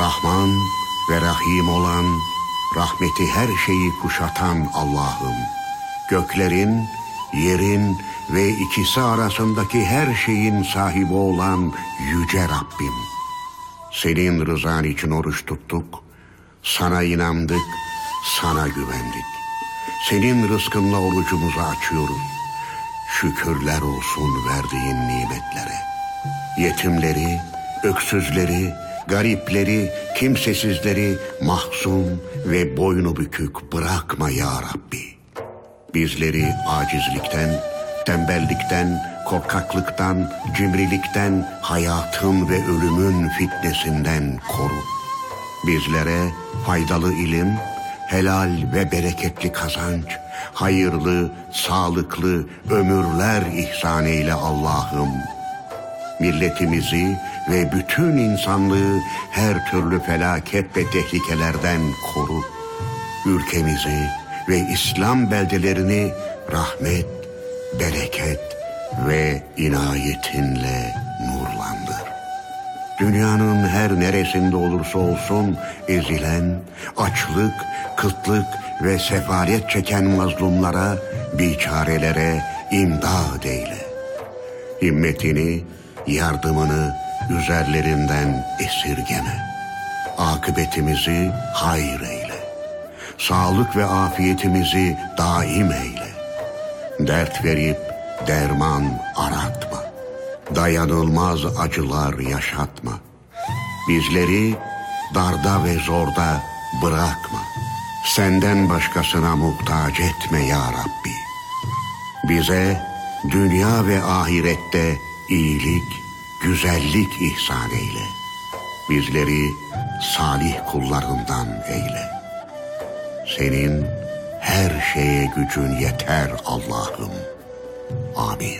Rahman ve Rahim olan, rahmeti her şeyi kuşatan Allah'ım. Göklerin, yerin ve ikisi arasındaki her şeyin sahibi olan Yüce Rabbim. Senin rızan için oruç tuttuk, sana inandık, sana güvendik. Senin rızkınla orucumuzu açıyoruz. Şükürler olsun verdiğin nimetlere. Yetimleri, öksüzleri, garipleri, kimsesizleri mahzun ve boynu bükük bırakma ya Rabbi. Bizleri acizlikten, tembellikten, korkaklıktan, cimrilikten, hayatın ve ölümün fitnesinden koru. Bizlere faydalı ilim, helal ve bereketli kazanç, hayırlı, sağlıklı ömürler ihsan eyle Allah'ım. Milletimizi ve bütün insanlığı her türlü felaket ve tehlikelerden koru. Ülkemizi ve İslam beldelerini rahmet, bereket ve inayetinle nurlandır. Dünyanın her neresinde olursa olsun ezilen, açlık, kıtlık ve sefalet çeken mazlumlara, biçarelere imdad eyle. Himmetini, yardımını üzerlerinden esirgeme. Akıbetimizi hayır eyle. Sağlık ve afiyetimizi daim eyle. Dert verip derman aratma. Dayanılmaz acılar yaşatma. Bizleri darda ve zorda bırakma. Senden başkasına muhtaç etme ya Rabbi. Bize dünya ve ahirette iyilik, güzellik ihsan eyle. Bizleri salih kullarından eyle. Senin her şeye gücün yeter Allah'ım. Amin.